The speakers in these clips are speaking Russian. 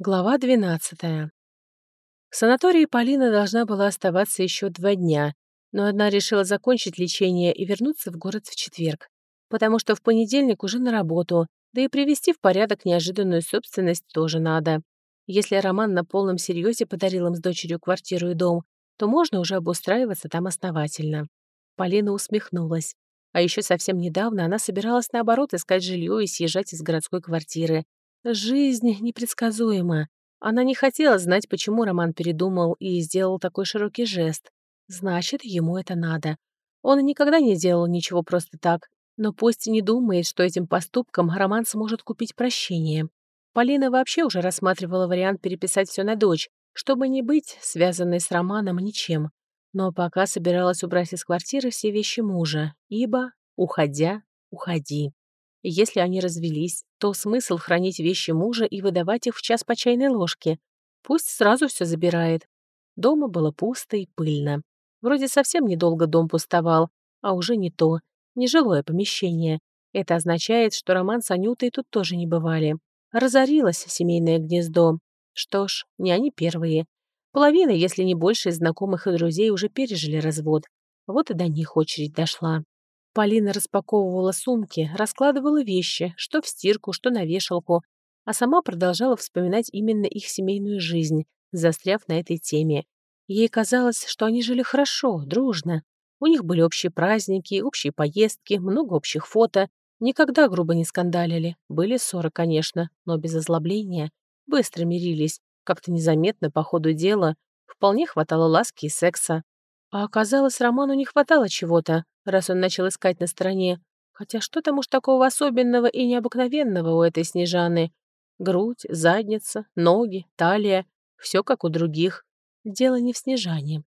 Глава 12. В санатории Полина должна была оставаться еще два дня, но одна решила закончить лечение и вернуться в город в четверг, потому что в понедельник уже на работу, да и привести в порядок неожиданную собственность тоже надо. Если Роман на полном серьезе подарил им с дочерью квартиру и дом, то можно уже обустраиваться там основательно. Полина усмехнулась. А еще совсем недавно она собиралась, наоборот, искать жилье и съезжать из городской квартиры, Жизнь непредсказуема. Она не хотела знать, почему Роман передумал и сделал такой широкий жест. Значит, ему это надо. Он никогда не делал ничего просто так, но пусть не думает, что этим поступком Роман сможет купить прощение. Полина вообще уже рассматривала вариант переписать все на дочь, чтобы не быть связанной с Романом ничем. Но пока собиралась убрать из квартиры все вещи мужа, ибо, уходя, уходи. Если они развелись, то смысл хранить вещи мужа и выдавать их в час по чайной ложке. Пусть сразу все забирает. Дома было пусто и пыльно. Вроде совсем недолго дом пустовал, а уже не то, нежилое помещение. Это означает, что Роман с Анютой тут тоже не бывали. Разорилось семейное гнездо. Что ж, не они первые. Половина, если не больше, из знакомых и друзей уже пережили развод. Вот и до них очередь дошла. Полина распаковывала сумки, раскладывала вещи, что в стирку, что на вешалку, а сама продолжала вспоминать именно их семейную жизнь, застряв на этой теме. Ей казалось, что они жили хорошо, дружно. У них были общие праздники, общие поездки, много общих фото. Никогда грубо не скандалили. Были ссоры, конечно, но без озлобления. Быстро мирились, как-то незаметно по ходу дела. Вполне хватало ласки и секса. А оказалось, Роману не хватало чего-то, раз он начал искать на стороне. Хотя что там уж такого особенного и необыкновенного у этой Снежаны? Грудь, задница, ноги, талия — все как у других. Дело не в Снежане.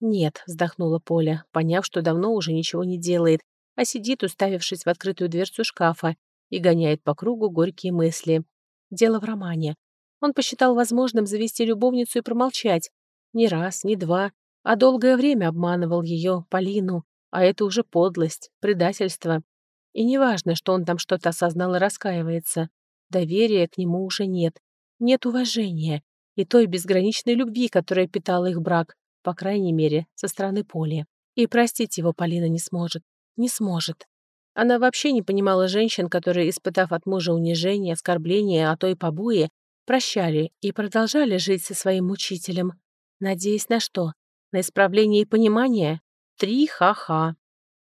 «Нет», — вздохнула Поля, поняв, что давно уже ничего не делает, а сидит, уставившись в открытую дверцу шкафа, и гоняет по кругу горькие мысли. Дело в романе. Он посчитал возможным завести любовницу и промолчать. Ни раз, ни два, а долгое время обманывал ее, Полину, а это уже подлость, предательство. И неважно, что он там что-то осознал и раскаивается. Доверия к нему уже нет. Нет уважения и той безграничной любви, которая питала их брак, по крайней мере, со стороны Поли. И простить его Полина не сможет. Не сможет. Она вообще не понимала женщин, которые, испытав от мужа унижение, оскорбление, а то и побои, прощали и продолжали жить со своим мучителем. Надеясь на что? На исправление и понимание? Три ха-ха.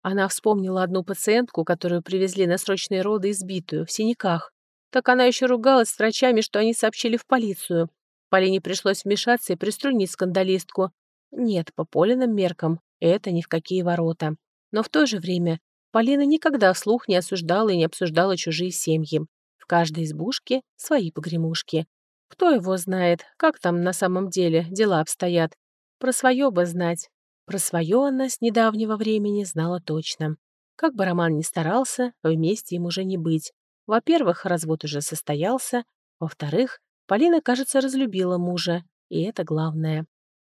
Она вспомнила одну пациентку, которую привезли на срочные роды избитую, в синяках. Так она еще ругалась с врачами, что они сообщили в полицию. Полине пришлось вмешаться и приструнить скандалистку. Нет, по Полиным меркам это ни в какие ворота. Но в то же время Полина никогда вслух не осуждала и не обсуждала чужие семьи. В каждой избушке свои погремушки. Кто его знает, как там на самом деле дела обстоят. Про свое бы знать, про свое она с недавнего времени знала точно. Как бы Роман ни старался, вместе им уже не быть. Во-первых, развод уже состоялся. Во-вторых, Полина, кажется, разлюбила мужа, и это главное.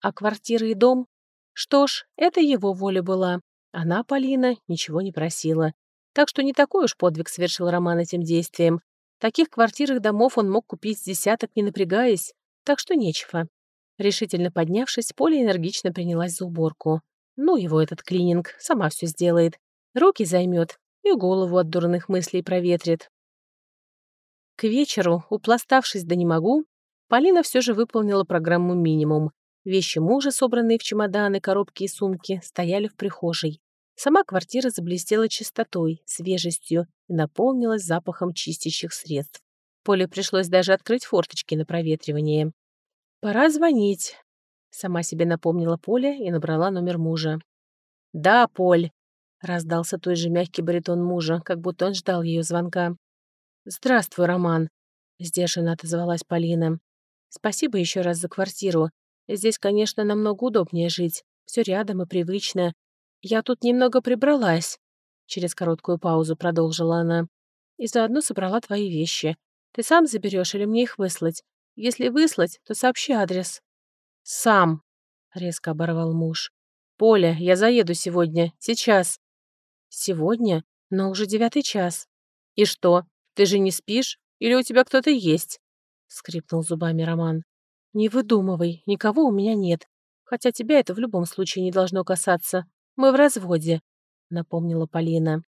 А квартира и дом? Что ж, это его воля была. Она, Полина, ничего не просила. Так что не такой уж подвиг совершил Роман этим действием. Таких квартир и домов он мог купить с десяток, не напрягаясь, так что нечего. Решительно поднявшись, Поля энергично принялась за уборку. Ну его этот клининг, сама все сделает. Руки займет и голову от дурных мыслей проветрит. К вечеру, упластавшись да не могу, Полина все же выполнила программу «Минимум». Вещи мужа, собранные в чемоданы, коробки и сумки, стояли в прихожей. Сама квартира заблестела чистотой, свежестью и наполнилась запахом чистящих средств. Поле пришлось даже открыть форточки на проветривание. «Пора звонить», — сама себе напомнила Поля и набрала номер мужа. «Да, Поль», — раздался той же мягкий баритон мужа, как будто он ждал ее звонка. «Здравствуй, Роман», — сдержанно отозвалась Полина. «Спасибо еще раз за квартиру. Здесь, конечно, намного удобнее жить. Все рядом и привычно. Я тут немного прибралась», — через короткую паузу продолжила она. «И заодно собрала твои вещи. Ты сам заберешь или мне их выслать? Если выслать, то сообщи адрес». «Сам», — резко оборвал муж. «Поля, я заеду сегодня, сейчас». «Сегодня? Но уже девятый час». «И что, ты же не спишь? Или у тебя кто-то есть?» скрипнул зубами Роман. «Не выдумывай, никого у меня нет. Хотя тебя это в любом случае не должно касаться. Мы в разводе», — напомнила Полина.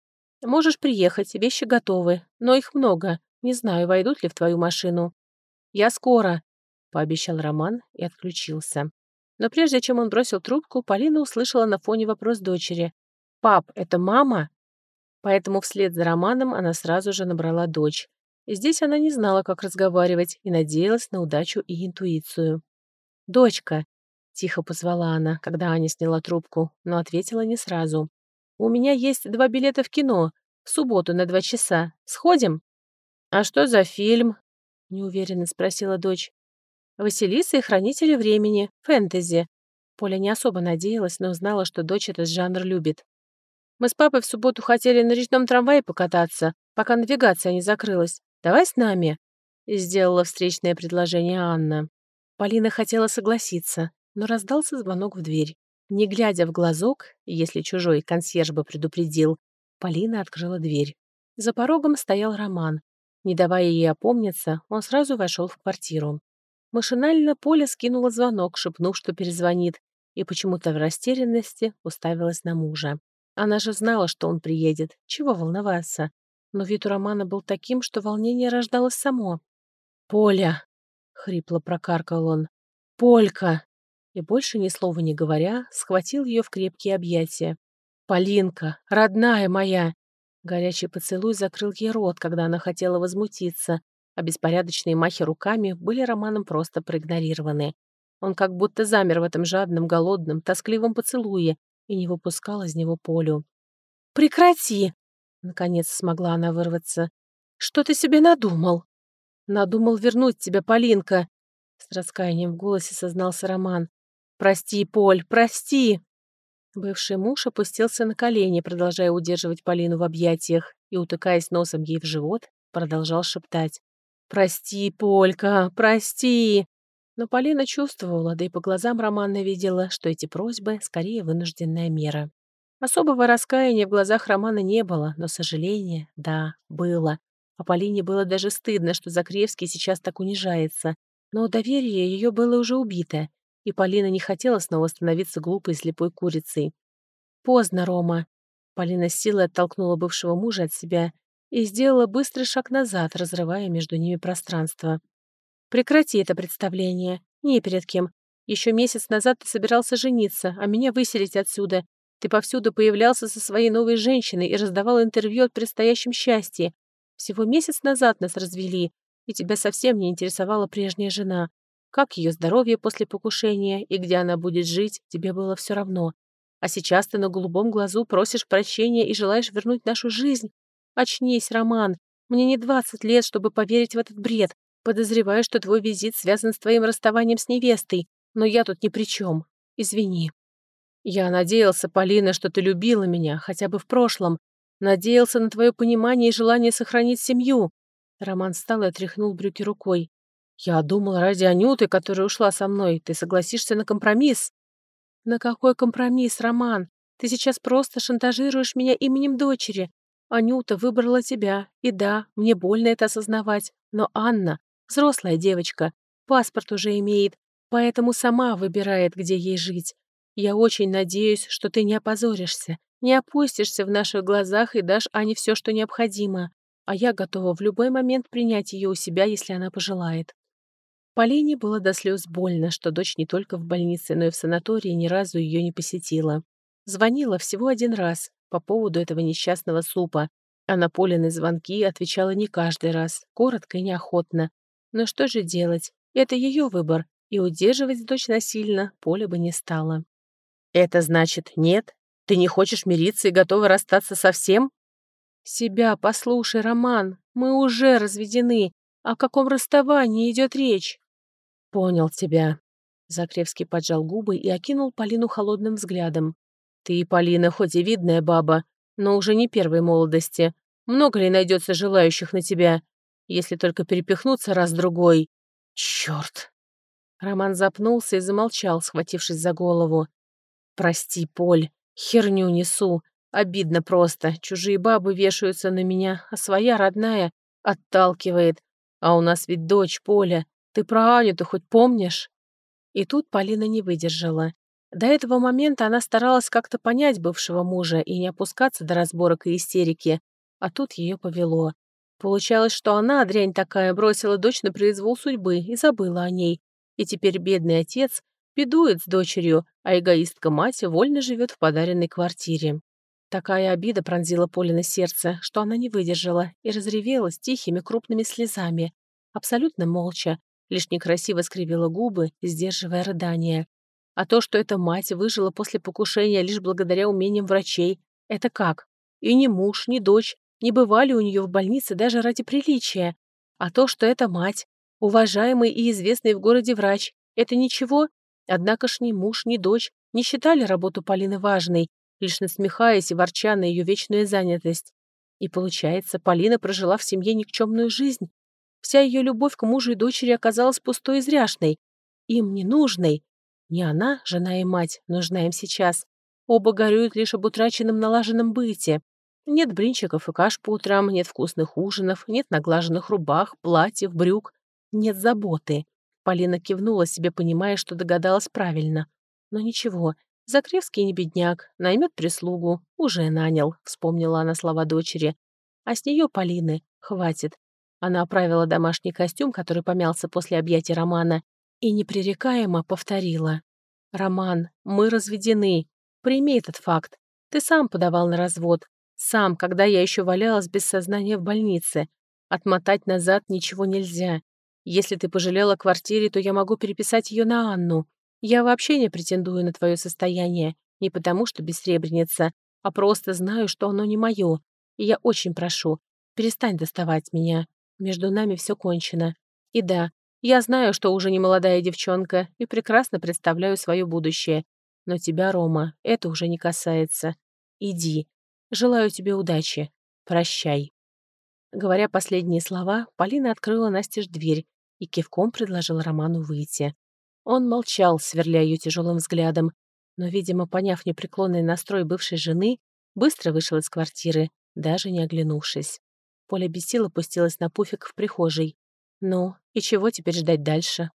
«Можешь приехать, вещи готовы, но их много. Не знаю, войдут ли в твою машину». «Я скоро», — пообещал Роман и отключился. Но прежде чем он бросил трубку, Полина услышала на фоне вопрос дочери. «Пап, это мама?» Поэтому вслед за Романом она сразу же набрала дочь. И здесь она не знала, как разговаривать, и надеялась на удачу и интуицию. «Дочка», — тихо позвала она, когда Аня сняла трубку, но ответила не сразу. «У меня есть два билета в кино. В субботу на два часа. Сходим?» «А что за фильм?» — неуверенно спросила дочь. «Василиса и Хранители времени. Фэнтези». Поля не особо надеялась, но знала, что дочь этот жанр любит. «Мы с папой в субботу хотели на речном трамвае покататься, пока навигация не закрылась. Давай с нами?» Сделала встречное предложение Анна. Полина хотела согласиться, но раздался звонок в дверь. Не глядя в глазок, если чужой консьерж бы предупредил, Полина открыла дверь. За порогом стоял Роман. Не давая ей опомниться, он сразу вошел в квартиру. Машинально Поля скинула звонок, шепнув, что перезвонит, и почему-то в растерянности уставилась на мужа. Она же знала, что он приедет. Чего волноваться? но вид у Романа был таким, что волнение рождалось само. «Поля!» — хрипло прокаркал он. «Полька!» И больше ни слова не говоря, схватил ее в крепкие объятия. «Полинка! Родная моя!» Горячий поцелуй закрыл ей рот, когда она хотела возмутиться, а беспорядочные махи руками были Романом просто проигнорированы. Он как будто замер в этом жадном, голодном, тоскливом поцелуе и не выпускал из него Полю. «Прекрати!» Наконец смогла она вырваться. «Что ты себе надумал?» «Надумал вернуть тебя, Полинка!» С раскаянием в голосе сознался Роман. «Прости, Поль, прости!» Бывший муж опустился на колени, продолжая удерживать Полину в объятиях, и, утыкаясь носом ей в живот, продолжал шептать. «Прости, Полька, прости!» Но Полина чувствовала, да и по глазам Романа видела, что эти просьбы скорее вынужденная мера. Особого раскаяния в глазах Романа не было, но сожаление, да, было. А Полине было даже стыдно, что Закревский сейчас так унижается. Но доверие ее было уже убито, и Полина не хотела снова становиться глупой слепой курицей. «Поздно, Рома!» Полина с силой оттолкнула бывшего мужа от себя и сделала быстрый шаг назад, разрывая между ними пространство. «Прекрати это представление. Не перед кем. Еще месяц назад ты собирался жениться, а меня выселить отсюда, ты повсюду появлялся со своей новой женщиной и раздавал интервью о предстоящем счастье. Всего месяц назад нас развели, и тебя совсем не интересовала прежняя жена. Как ее здоровье после покушения и где она будет жить, тебе было все равно. А сейчас ты на голубом глазу просишь прощения и желаешь вернуть нашу жизнь. Очнись, Роман. Мне не 20 лет, чтобы поверить в этот бред. Подозреваю, что твой визит связан с твоим расставанием с невестой, но я тут ни при чем. Извини. Я надеялся, Полина, что ты любила меня, хотя бы в прошлом. Надеялся на твое понимание и желание сохранить семью. Роман встал и отряхнул брюки рукой. Я думал, ради Анюты, которая ушла со мной, ты согласишься на компромисс. На какой компромисс, Роман? Ты сейчас просто шантажируешь меня именем дочери. Анюта выбрала тебя, и да, мне больно это осознавать, но Анна — взрослая девочка, паспорт уже имеет, поэтому сама выбирает, где ей жить. Я очень надеюсь, что ты не опозоришься, не опустишься в наших глазах и дашь Ане все, что необходимо, а я готова в любой момент принять ее у себя, если она пожелает». Полине было до слез больно, что дочь не только в больнице, но и в санатории ни разу ее не посетила. Звонила всего один раз по поводу этого несчастного супа, а на Полины звонки отвечала не каждый раз, коротко и неохотно. Но что же делать? Это ее выбор, и удерживать дочь насильно Поля бы не стала. «Это значит нет? Ты не хочешь мириться и готова расстаться совсем?» «Себя послушай, Роман, мы уже разведены. О каком расставании идет речь?» «Понял тебя». Закревский поджал губы и окинул Полину холодным взглядом. «Ты, Полина, хоть и видная баба, но уже не первой молодости. Много ли найдется желающих на тебя, если только перепихнуться раз-другой? Черт!» Роман запнулся и замолчал, схватившись за голову. «Прости, Поль, херню несу. Обидно просто. Чужие бабы вешаются на меня, а своя родная отталкивает. А у нас ведь дочь, Поля. Ты про Аню-то хоть помнишь?» И тут Полина не выдержала. До этого момента она старалась как-то понять бывшего мужа и не опускаться до разборок и истерики, а тут ее повело. Получалось, что она, дрянь такая, бросила дочь на произвол судьбы и забыла о ней. И теперь бедный отец бедует с дочерью, а эгоистка-мать вольно живет в подаренной квартире. Такая обида пронзила Полина сердце, что она не выдержала и разревелась тихими крупными слезами. Абсолютно молча, лишь некрасиво скривила губы, сдерживая рыдания. А то, что эта мать выжила после покушения лишь благодаря умениям врачей, это как? И ни муж, ни дочь не бывали у нее в больнице даже ради приличия. А то, что эта мать, уважаемый и известный в городе врач, это ничего? Однако ж ни муж, ни дочь не считали работу Полины важной, лишь насмехаясь и ворча на ее вечную занятость. И получается, Полина прожила в семье никчемную жизнь. Вся ее любовь к мужу и дочери оказалась пустой и зряшной. Им не нужной. Не она, жена и мать, нужна им сейчас. Оба горюют лишь об утраченном налаженном быте. Нет блинчиков и каш по утрам, нет вкусных ужинов, нет наглаженных рубах, платьев, брюк. Нет заботы. Полина кивнула себе, понимая, что догадалась правильно. Но ничего, Закревский не бедняк, наймет прислугу, уже нанял, вспомнила она слова дочери. А с нее, Полины, хватит. Она оправила домашний костюм, который помялся после объятий Романа, и непререкаемо повторила. «Роман, мы разведены. Прими этот факт. Ты сам подавал на развод. Сам, когда я еще валялась без сознания в больнице. Отмотать назад ничего нельзя. Если ты пожалела квартире, то я могу переписать ее на Анну. Я вообще не претендую на твое состояние. Не потому, что бессребреница, а просто знаю, что оно не мое. И я очень прошу, перестань доставать меня. Между нами все кончено. И да, я знаю, что уже не молодая девчонка и прекрасно представляю свое будущее. Но тебя, Рома, это уже не касается. Иди. Желаю тебе удачи. Прощай». Говоря последние слова, Полина открыла настежь дверь и кивком предложила Роману выйти. Он молчал, сверля ее тяжелым взглядом, но, видимо, поняв непреклонный настрой бывшей жены, быстро вышел из квартиры, даже не оглянувшись. Поля без сил опустилась на пуфик в прихожей. Ну, и чего теперь ждать дальше?